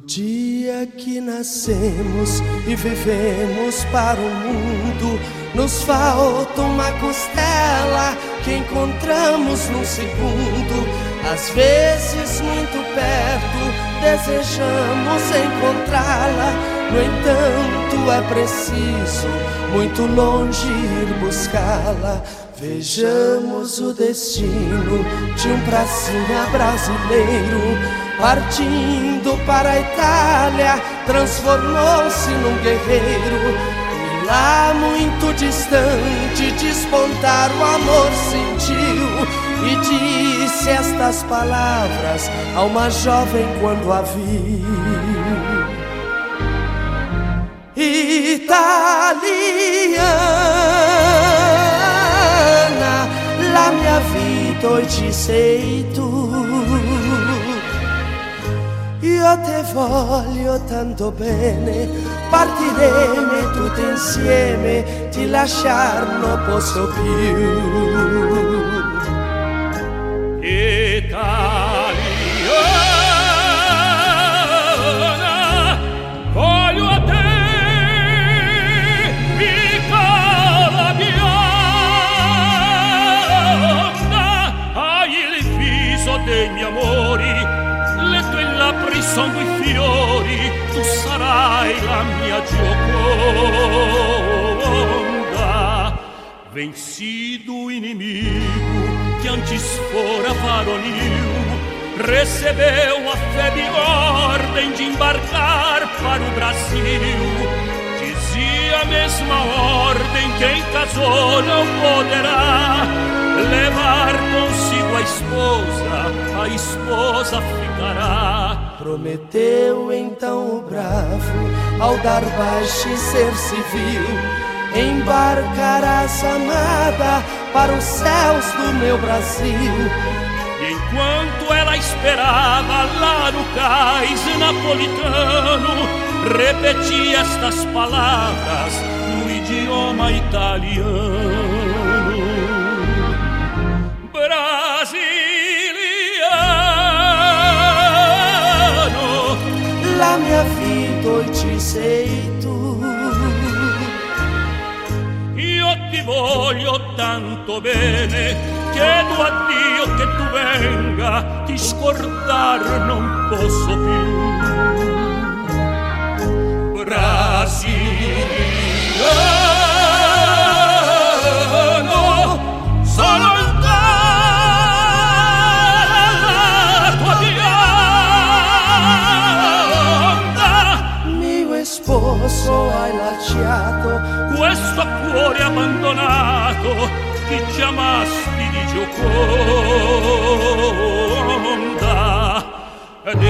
dia que nascemos e vivemos para o mundo, nos falta uma costela que encontramos num segundo. Às vezes, muito perto, desejamos encontrá-la. No entanto, é preciso muito longe ir buscá-la. Vejamos o destino de um pracinha brasileiro partindo para a Itália, transformou-se num guerreiro. E lá muito distante, despontar o amor sentiu e disse estas palavras a uma jovem quando a viu. Italiana, la mia vita oggi sei tu. Io te voglio tanto bene, partiremo tutti insieme, ti lasciar non posso più. Sono i fiori, tu sarai la mia gioconda. Vencido o inimigo que antes fora varonil, recebeu a febre ordem de embarcar para o Brasil. Dizia a mesma ordem: quem casou não poderá levar consigo a esposa, a esposa ficará. Prometeu então o bravo, ao dar baixa e ser civil, embarcarás amada para os céus do meu Brasil. Enquanto ela esperava lá no cais napolitano, repetia estas palavras no idioma italiano. Brasiliano, oggi sei tu. io ti voglio tanto bene, chiedo a Dio che tu venga, ti scordar non posso più. addosso hai lasciato questo cuore abbandonato che ci amasti di gioconda. Ed